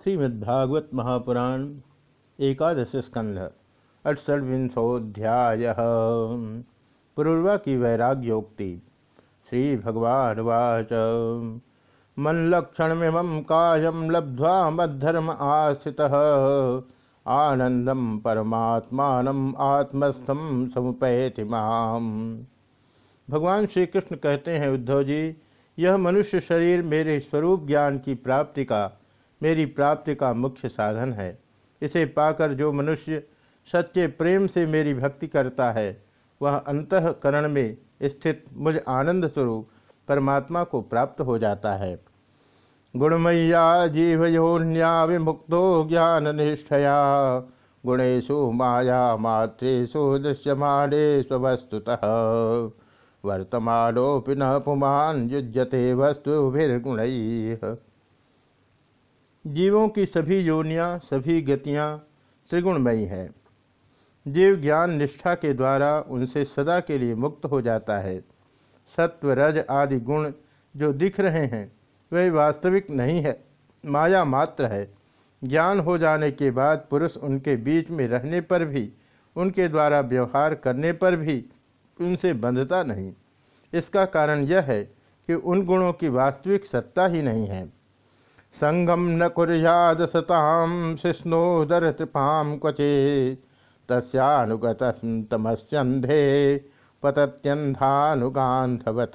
श्रीमद्भागवत महापुराण एकादश स्कंध अठसठविंशोध्याय पूर्वा की वैराग्योक्ति श्री भगवान वाच मल्लक्षणमिम कायम लब्ध्वा मद्धर्म आश्रित आनंदम परमात्मान आत्मस्थम समुपैति माम। भगवान श्री कृष्ण कहते हैं, उद्धव जी, यह मनुष्य शरीर मेरे स्वरूप ज्ञान की प्राप्ति का मेरी प्राप्ति का मुख्य साधन है। इसे पाकर जो मनुष्य सच्चे प्रेम से मेरी भक्ति करता है, वह अंतकरण में स्थित मुझ आनंद स्वरूप परमात्मा को प्राप्त हो जाता है। गुणमय्या जीवयोन्या विमुक्तो ज्ञान निष्ठया गुणेशु माया मातृषु दृश्यमाणे स्वस्तुतः वर्तमानोपि न पुमान युज्यते वस्तुभिर्गुण। जीवों की सभी योनियाँ, सभी गतियाँ त्रिगुणमयी हैं। जीव ज्ञान निष्ठा के द्वारा उनसे सदा के लिए मुक्त हो जाता है। सत्व, रज आदि गुण जो दिख रहे हैं, वे वास्तविक नहीं है, माया मात्र है। ज्ञान हो जाने के बाद पुरुष उनके बीच में रहने पर भी, उनके द्वारा व्यवहार करने पर भी उनसे बंधता नहीं। इसका कारण यह है कि उन गुणों की वास्तविक सत्ता ही नहीं है। संगम न कुर्याद सताम शिष्णोदर कृपाम क्वचे तस्नुगत तमस्यंधे पतत्यंधानुगांधवत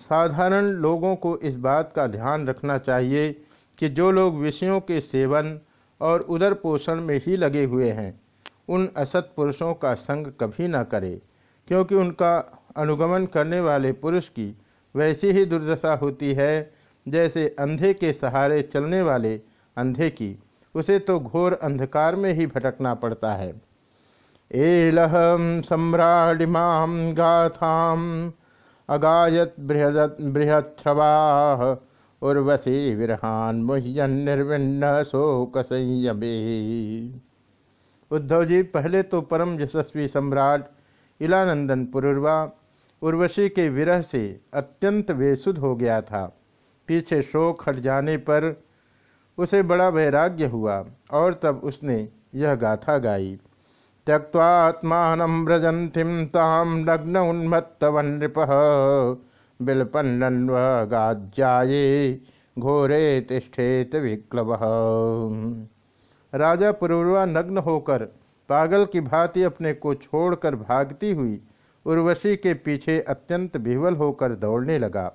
साधारण लोगों को इस बात का ध्यान रखना चाहिए कि जो लोग विषयों के सेवन और उदर पोषण में ही लगे हुए हैं, उन असत पुरुषों का संग कभी न करे, क्योंकि उनका अनुगमन करने वाले पुरुष की वैसी ही दुर्दशा होती है। जैसे अंधे के सहारे चलने वाले अंधे की, उसे तो घोर अंधकार में ही भटकना पड़ता है। एलहम सम्राडिमाम गाथाम अगायत बृहद बृहथ्रवाह उर्वशी विरहान मुह्यन निर्विन्न शोक संयमे उद्धव जी, पहले तो परम यशस्वी सम्राट इलानंदन पुरुर्वा उर्वशी के विरह से अत्यंत बेसुध हो गया था। पीछे शोक हट जाने पर उसे बड़ा वैराग्य हुआ और तब उसने यह गाथा गाई। त्यक्वात्मान व्रजंतिम ताम नग्न उन्मत्तवन नृप। बिलपन्नन्व गाज्याये घोरे तिष्ठेत विक्लव। राजा पुरुर्वा नग्न होकर पागल की भांति अपने को छोड़कर भागती हुई उर्वशी के पीछे अत्यंत विह्वल होकर दौड़ने लगा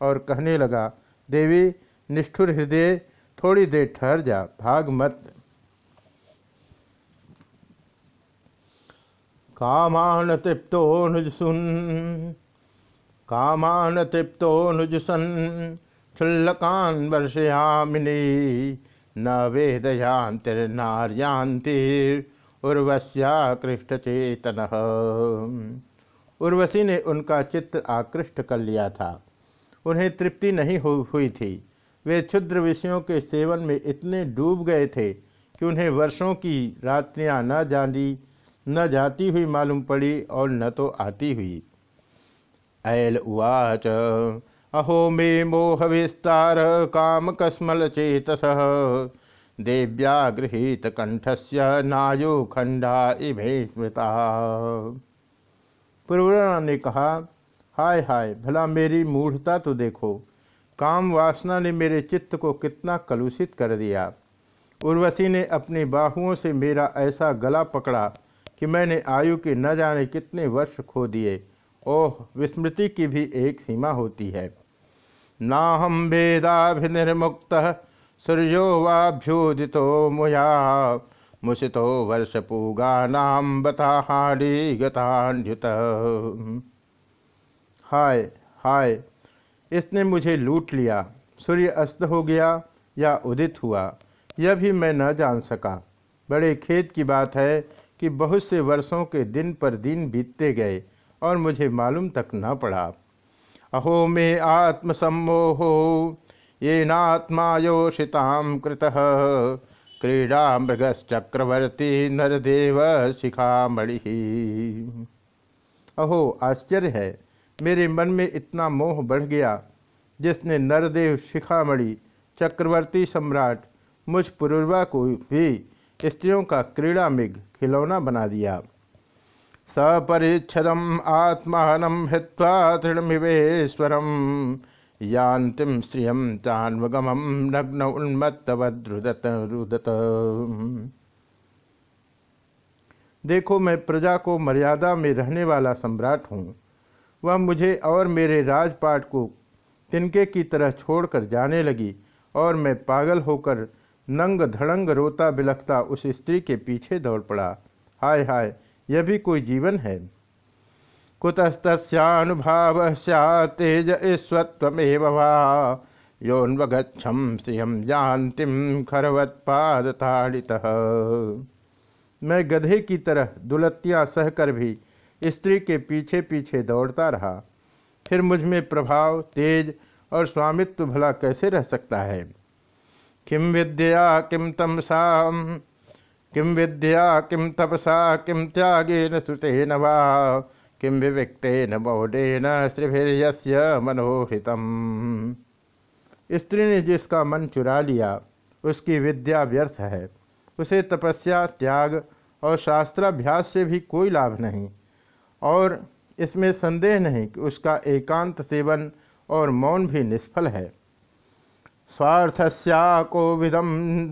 और कहने लगा, देवी, निष्ठुर हृदय, थोड़ी देर ठहर जा, भाग मत। कामान तृप्तो नुजसुन कामान तृप्तो नुजसन क्षुल्लकान वर्षयामिनी न वेदयांतिर्नार्यांतिर उर्वश्या कृष्ण चेतन उर्वशी ने उनका चित्त आकृष्ट कर लिया था। उन्हें तृप्ति नहीं हुई थी। वे क्षुद्र विषयों के सेवन में इतने डूब गए थे कि उन्हें वर्षों की रात्रियाँ न जानी न जाती हुई मालूम पड़ी और न तो आती हुई। ऐल उवाच, अहो मे मोह विस्तार काम कस्मल चेतस देव्या गृहीत कंठस्य नायु खंडा इभे स्मृता। पूर्वरा ने कहा, हाय हाय, भला मेरी मूढ़ता तो देखो। काम वासना ने मेरे चित्त को कितना कलुषित कर दिया। उर्वशी ने अपनी बाहुओं से मेरा ऐसा गला पकड़ा कि मैंने आयु के न जाने कितने वर्ष खो दिए। ओह, विस्मृति की भी एक सीमा होती है। ना हम वेदाभिनिर्मुक्त सूर्यो वाभ्योदितो मुया। मुसितो नाम बताहाड़ी गतान्युत हाय हाय, इसने मुझे लूट लिया। सूर्य अस्त हो गया या उदित हुआ, यह भी मैं न जान सका। बड़े खेत की बात है कि बहुत से वर्षों के दिन पर दिन बीतते गए और मुझे मालूम तक न पड़ा। अहो, मे आत्मसम्मोहो ये नात्मा योषिताम कृत। क्रीड़ा मृगश्चक्रवर्ती नरदेव शिखामणि। अहो, आश्चर्य है, मेरे मन में इतना मोह बढ़ गया, जिसने नरदेव शिखामणि, चक्रवर्ती सम्राट, मुझ पुरुर्वा को भी स्त्रियों का क्रीड़ा मिग खिलौना बना दिया। सपरिच्छदम आत्मान हित्वा तृणमिवेश्वरम यान्तिम श्रियम चान्वगमम नग्न उन्मत्तवद्रुदत, रुदत। देखो, मैं प्रजा को मर्यादा में रहने वाला सम्राट हूँ। वह मुझे और मेरे राजपाट को तिनके की तरह छोड़कर जाने लगी और मैं पागल होकर नंग धड़ंग रोता बिलखता उस स्त्री के पीछे दौड़ पड़ा। हाय हाय, यह भी कोई जीवन है? कुतस्तनुभाव तेज ईस्वत्वमेव वा। योन्वगछम श्रियम जानतिम खरवत्पादताड़ित। मैं गधे की तरह दुलत्तियाँ सहकर भी स्त्री के पीछे पीछे दौड़ता रहा। फिर मुझमें प्रभाव, तेज और स्वामित्व भला कैसे रह सकता है? किम विद्या किम तमसा? किम विद्या किम तपसा किम त्यागे त्यागेन सुतेन वा? किम विविक्तेन बौडेन स्त्रीभिर्यस्य मनोहितम। स्त्री ने जिसका मन चुरा लिया, उसकी विद्या व्यर्थ है। उसे तपस्या, त्याग और शास्त्राभ्यास से भी कोई लाभ नहीं। और इसमें संदेह नहीं कि उसका एकांत सेवन और मौन भी निष्फल है। स्वार्थस्या को विदम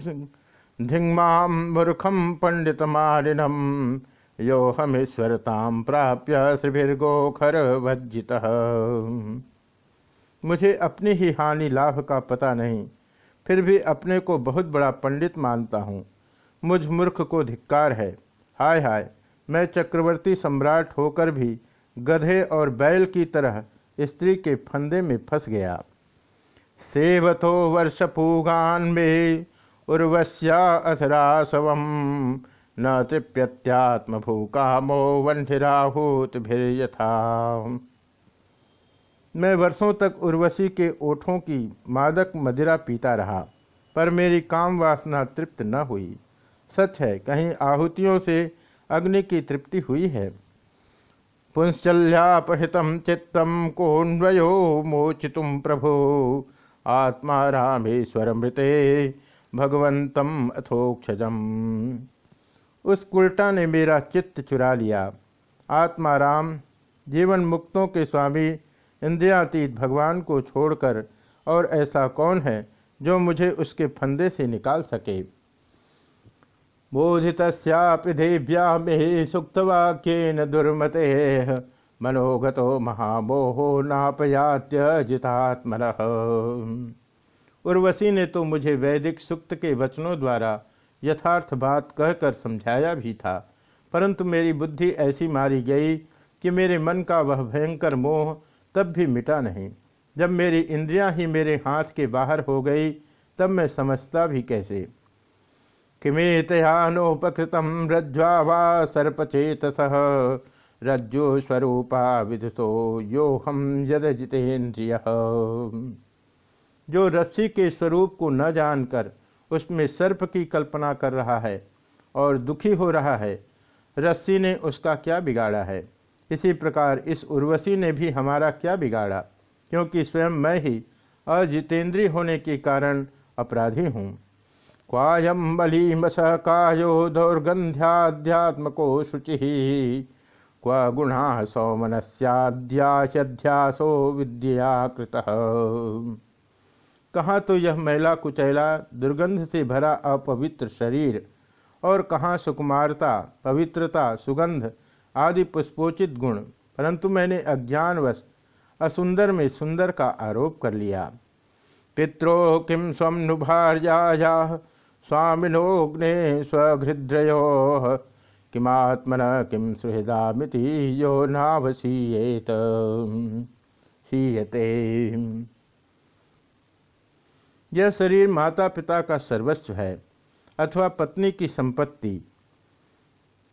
धिंगमा मूर्खम पंडित मारिणम यो ईश्वरताम प्राप्य श्रीभिर्गोखर वज्जित मुझे अपनी ही हानि लाभ का पता नहीं, फिर भी अपने को बहुत बड़ा पंडित मानता हूँ। मुझ मूर्ख को धिक्कार है। हाय हाय, मैं चक्रवर्ती सम्राट होकर भी गधे और बैल की तरह स्त्री के फंदे में फंस गया। सेवतो वर्षपूगान में उर्वश्या अथरासव न तृप्यत्यात्म भूकामो वंठिराहूत यथा। मैं वर्षों तक उर्वशी के ओठों की मादक मदिरा पीता रहा, पर मेरी काम वासना तृप्त न हुई। सच है, कहीं आहुतियों से अग्नि की तृप्ति हुई है। पुंश्चल्यापहृतम चित्तम कोन्वयो मोचितुम प्रभो। आत्मा रामेश्वर मृते भगवंतम अथोक्षजम। उस कुल्टा ने मेरा चित्त चुरा लिया। आत्मा राम जीवन मुक्तों के स्वामी, इंद्रियातीत भगवान को छोड़कर, और ऐसा कौन है जो मुझे उसके फंदे से निकाल सके? बोधित मे सुक्तवाक्यन दुर्मते, मनोगतो महामोहो नापयात्य जितात्मन। उर्वशी ने तो मुझे वैदिक सुक्त के वचनों द्वारा यथार्थ बात कहकर समझाया भी था। परंतु मेरी बुद्धि ऐसी मारी गई कि मेरे मन का वह भयंकर मोह तब भी मिटा नहीं। जब मेरी इंद्रियाँ ही मेरे हाथ के बाहर हो गई, तब मैं समझता भी कैसे? किमेतयानोपकृत रज्ज्वा वा सर्पचेतस। रज्जु स्वरूपा विदुषो यो हम यद जितेन्द्रिय जो रस्सी के स्वरूप को न जानकर उसमें सर्प की कल्पना कर रहा है और दुखी हो रहा है। रस्सी ने उसका क्या बिगाड़ा है? इसी प्रकार इस उर्वशी ने भी हमारा क्या बिगाड़ा? क्योंकि स्वयं मैं ही अजितेंद्रीय होने के कारण अपराधी हूँ। क्वायम बलीमस कायो दौर्गंध्याध्यात्मको शुचि। क्व गुणा सौमनस्याध्यासो विद्या कृत। कहाँ तो यह मैला कुचैला दुर्गंध से भरा अपवित्र शरीर, और कहाँ सुकुमारता, पवित्रता, सुगंध आदि पुष्पोचित गुण। परंतु मैंने अज्ञानवश असुंदर में सुंदर का आरोप कर लिया। पित्रो किम स्वम नुभार्या स्वामिनोग्ने स्वघृद्रयो किमात्मन किम सुहृदामिति यो नावशीयेत शीयते यह शरीर माता पिता का सर्वस्व है अथवा पत्नी की संपत्ति।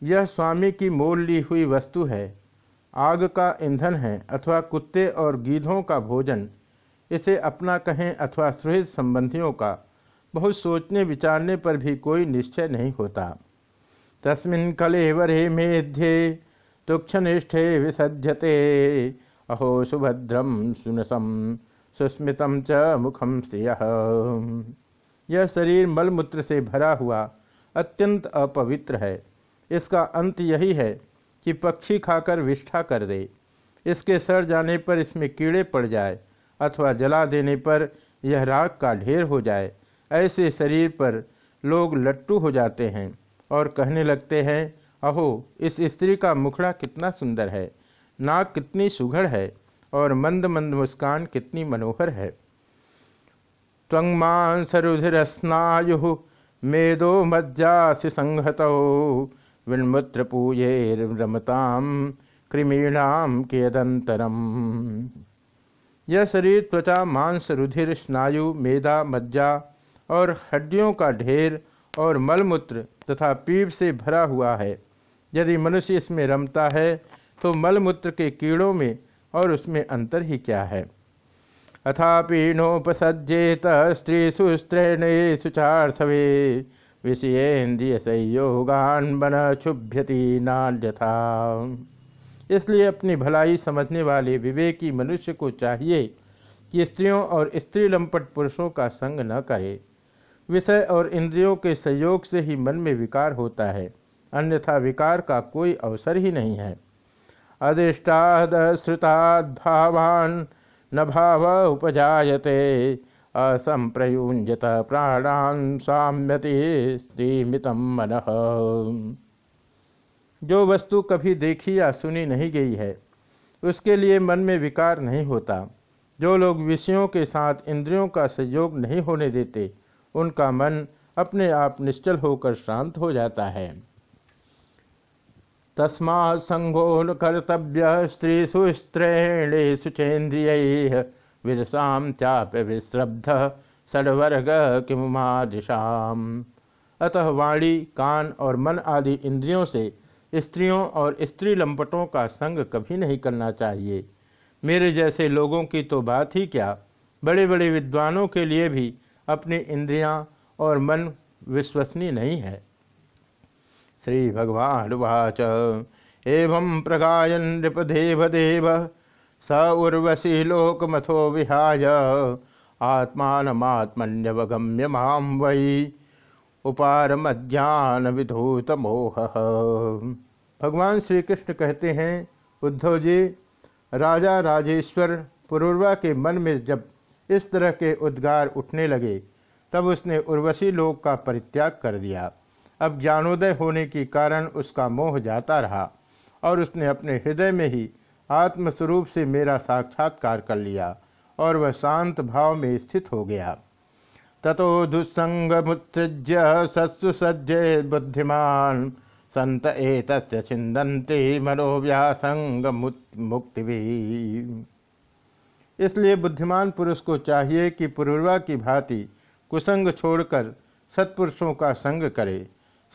यह स्वामी की मोल ली हुई वस्तु है। आग का ईंधन है अथवा कुत्ते और गीधों का भोजन। इसे अपना कहें अथवा सुहृद संबंधियों का, बहुत सोचने विचारने पर भी कोई निश्चय नहीं होता। तस्मिन कलेवरे मेध्ये तुक्षनिष्ठे विसध्यते। अहो सुभद्रम सुनसम। सुस्मितम च मुखम श्रिय यह शरीर मलमूत्र से भरा हुआ अत्यंत अपवित्र है। इसका अंत यही है कि पक्षी खाकर विष्ठा कर दे। इसके सड़ जाने पर इसमें कीड़े पड़ जाए अथवा जला देने पर यह राग का ढेर हो जाए, ऐसे शरीर पर लोग लट्टू हो जाते हैं और कहने लगते हैं, अहो, इस स्त्री का मुखड़ा कितना सुंदर है, नाक कितनी सुघड़ है। और मंद मंद मुस्कान कितनी मनोहर है। त्वंगमांसरुधिस्नायु मेदो मज्जासि संहत। विन्मुत्र पूये रमताम कृमीणाम केदंतरम यह शरीर त्वचा, मांस, रुधिर, स्नायु, मेदा, मज्जा और हड्डियों का ढेर और मलमूत्र तथा पीप से भरा हुआ है। यदि मनुष्य इसमें रमता है तो मलमूत्र के कीड़ों में और उसमें अंतर ही क्या है? अथापि नोपसज्जेत सुचार्थवे विषयेन्द्रिय संयोगान बन क्षुभ्यति नान्यथा। इसलिए अपनी भलाई समझने वाले विवेकी मनुष्य को चाहिए कि स्त्रियों और स्त्री लंपट पुरुषों का संग न करे। विषय और इंद्रियों के संयोग से ही मन में विकार होता है, अन्यथा विकार का कोई अवसर ही नहीं है। भावान न भाव उपजायते। असंप्रयुंजत प्राणान साम्यति सीमितम मन। जो वस्तु कभी देखी या सुनी नहीं गई है, उसके लिए मन में विकार नहीं होता। जो लोग विषयों के साथ इंद्रियों का सहयोग नहीं होने देते, उनका मन अपने आप निश्चल होकर शांत हो जाता है। तस्मा संगो न कर्तव्य स्त्री सुस्त्रेणे सुचेन्द्रिय विदसाम चाप विश्रब्ध षडवर्ग किमुमादिशाम। अतः वाणी, कान और मन आदि इंद्रियों से स्त्रियों और स्त्री लंपटों का संग कभी नहीं करना चाहिए। मेरे जैसे लोगों की तो बात ही क्या? बड़े बड़े विद्वानों के लिए भी अपनी इंद्रियाँ और मन विश्वसनीय नहीं है। श्री भगवान वाच एवं प्रगायन नृपदेव देव स उर्वशी लोकमथो विहाय। आत्मात्मन्यवगम्य माम वै उपारमज्ञान विधूत मोह भगवान श्री कृष्ण कहते हैं, उद्धव जी, राजा राजेश्वर पुरुर्वा के मन में जब इस तरह के उद्गार उठने लगे, तब उसने उर्वशी लोक का परित्याग कर दिया। अब ज्ञानोदय होने के कारण उसका मोह जाता रहा और उसने अपने हृदय में ही आत्मस्वरूप से मेरा साक्षात्कार कर लिया और वह शांत भाव में स्थित हो गया। ततो दुस्संगमुत्सृज्य सत्सु सज्जे बुद्धिमान, संत एक छिंदंते मनोव्यासंग मुक्ति भी इसलिए बुद्धिमान पुरुष को चाहिए कि पूर्वा की भांति कुसंग छोड़कर सत्पुरुषों का संग करे।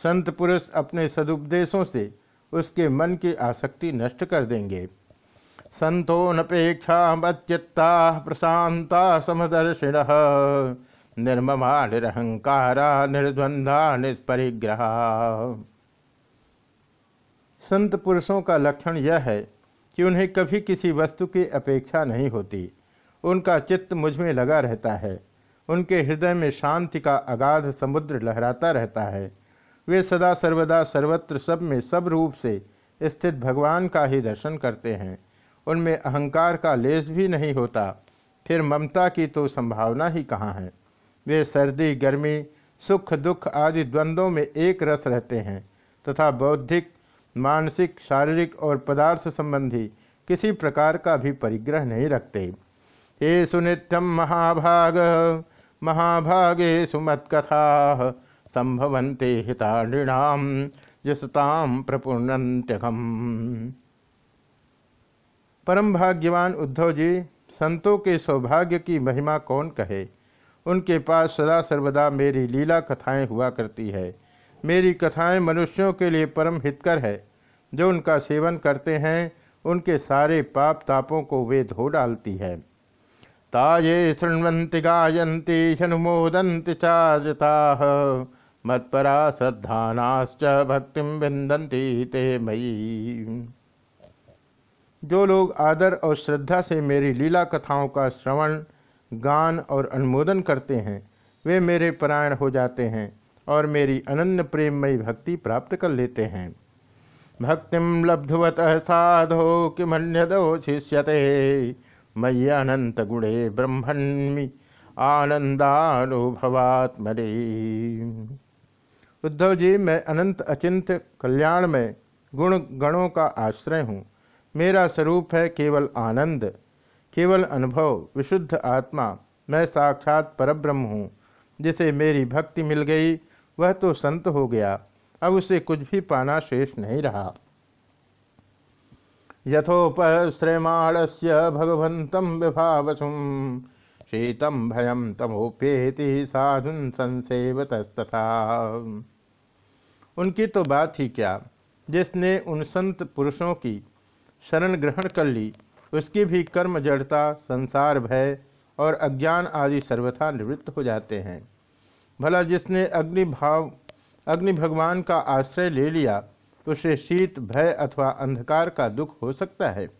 संत पुरुष अपने सदुपदेशों से उसके मन की आसक्ति नष्ट कर देंगे। संतोनपेक्षा मच्चित्ता प्रशांता समदर्शिण निर्ममा निरहंकारा निर्द्वंदा निष्परिग्रह। संत पुरुषों का लक्षण यह है कि उन्हें कभी किसी वस्तु की अपेक्षा नहीं होती। उनका चित्त मुझमें लगा रहता है। उनके हृदय में शांति का अगाध समुद्र लहराता रहता है। वे सदा सर्वदा सर्वत्र सब में सब रूप से स्थित भगवान का ही दर्शन करते हैं। उनमें अहंकार का लेस भी नहीं होता। फिर ममता की तो संभावना ही कहाँ है? वे सर्दी, गर्मी, सुख, दुख आदि द्वंद्वों में एक रस रहते हैं तथा बौद्धिक, मानसिक, शारीरिक और पदार्थ संबंधी किसी प्रकार का भी परिग्रह नहीं रखते। ये सुनित्यम महाभाग महाभागे सुमत्कथा संभवंते हिताणीणाम जसताम प्रपूर्णत्यघम परम भाग्यवान उद्धव जी, संतों के सौभाग्य की महिमा कौन कहे? उनके पास सदा सर्वदा मेरी लीला कथाएँ हुआ करती है। मेरी कथाएँ मनुष्यों के लिए परम हितकर है। जो उनका सेवन करते हैं, उनके सारे पाप तापों को वे धो डालती है। ताये शृण्वंति गायंती हनुमोदंति चाजता मत्परा श्रद्धानाश्च भक्ति बिंदंती ते मयी। जो लोग आदर और श्रद्धा से मेरी लीला कथाओं का श्रवण, गान और अनुमोदन करते हैं, वे मेरे परायण हो जाते हैं और मेरी अनन्य प्रेममयी भक्ति प्राप्त कर लेते हैं। भक्तिम लब्धवत साधो किमन्यदो शिष्यते। मयि अनंत गुणे ब्रह्मण्मि आनंदानुभवात्मरे उद्धव जी, मैं अनंत अचिंत कल्याण में गुण गणों का आश्रय हूँ। मेरा स्वरूप है केवल आनंद, केवल अनुभव, विशुद्ध आत्मा। मैं साक्षात परब्रह्म हूँ। जिसे मेरी भक्ति मिल गई, वह तो संत हो गया। अब उसे कुछ भी पाना शेष नहीं रहा। यथोपश्रयमाण से भगवत विभावसुम शीतम भयम तमोपेति साधुन संसेवतस्तथा। उनकी तो बात ही क्या। जिसने उन संत पुरुषों की शरण ग्रहण कर ली, उसकी भी कर्म जड़ता, संसार भय और अज्ञान आदि सर्वथा निवृत्त हो जाते हैं। भला जिसने अग्नि भाव, अग्नि भगवान का आश्रय ले लिया, उसे शीत, भय अथवा अंधकार का दुख हो सकता है।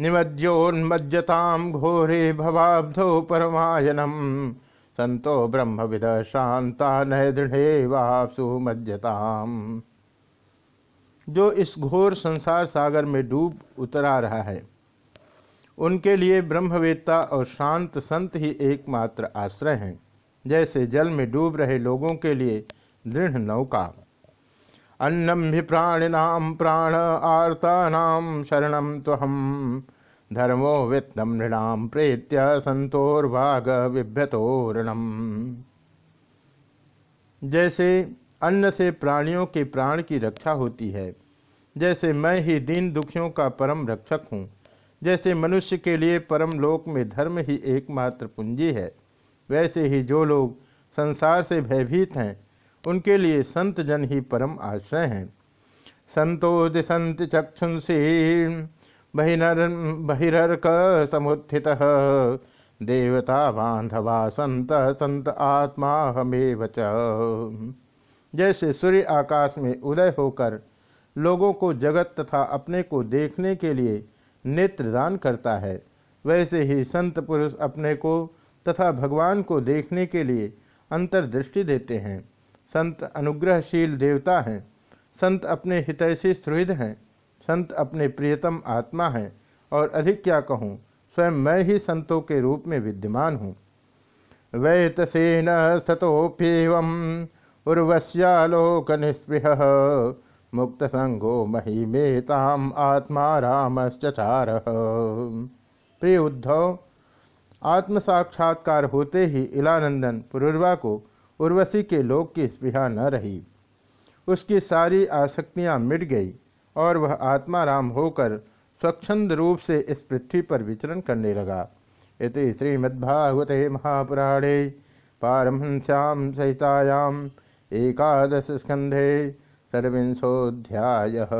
निमज्योन्मज्जताम घोरे भवाब्धो परमायनम। संतो ब्रह्म विद शांता नय दृढ़े वापसु जो इस घोर संसार सागर में डूब उतरा रहा है, उनके लिए ब्रह्मवेत्ता और शांत संत ही एकमात्र आश्रय हैं, जैसे जल में डूब रहे लोगों के लिए दृढ़ नौका। अन्नम भी प्राणिनाम प्राण आर्तानाम शरणम तो हम धर्मो वित्तम नृणाम प्रेत्य संतोर्भाग विभ्यतोरणम जैसे अन्न से प्राणियों के प्राण की रक्षा होती है, जैसे मैं ही दीन दुखियों का परम रक्षक हूँ, जैसे मनुष्य के लिए परम लोक में धर्म ही एकमात्र पूंजी है, वैसे ही जो लोग संसार से भयभीत हैं, उनके लिए संत जन ही परम आश्रय हैं। संतो दिशंत चक्षुंसी बहिनर बहिर्क समुत्थित देवता बांधवा, संत संत आत्मा हमें जैसे सूर्य आकाश में उदय होकर लोगों को जगत तथा अपने को देखने के लिए नेत्रदान करता है, वैसे ही संत पुरुष अपने को तथा भगवान को देखने के लिए अंतर्दृष्टि देते हैं। संत अनुग्रहशील देवता हैं। संत अपने हितैषी सुहृद हैं। संत अपने प्रियतम आत्मा हैं और अधिक क्या कहूँ, स्वयं मैं ही संतों के रूप में विद्यमान हूँ। वैतसेन सतोप्यव उर्वश्यालोक निस्पृह मुक्त संगो महिमेताम आत्मा रामश्चार प्रिय उद्धव आत्म साक्षात्कार होते ही इलानंदन पुरुर्वा को उर्वशी के लोक की स्पृहा न रही। उसकी सारी आसक्तियाँ मिट गई। और वह आत्मा राम होकर स्वच्छंद रूप से इस पृथ्वी पर विचरण करने लगा। इति श्रीमद्भागवते महापुराणे पारमश्याम सहितायाम एकादश स्कंधे षड्विंशोऽध्यायः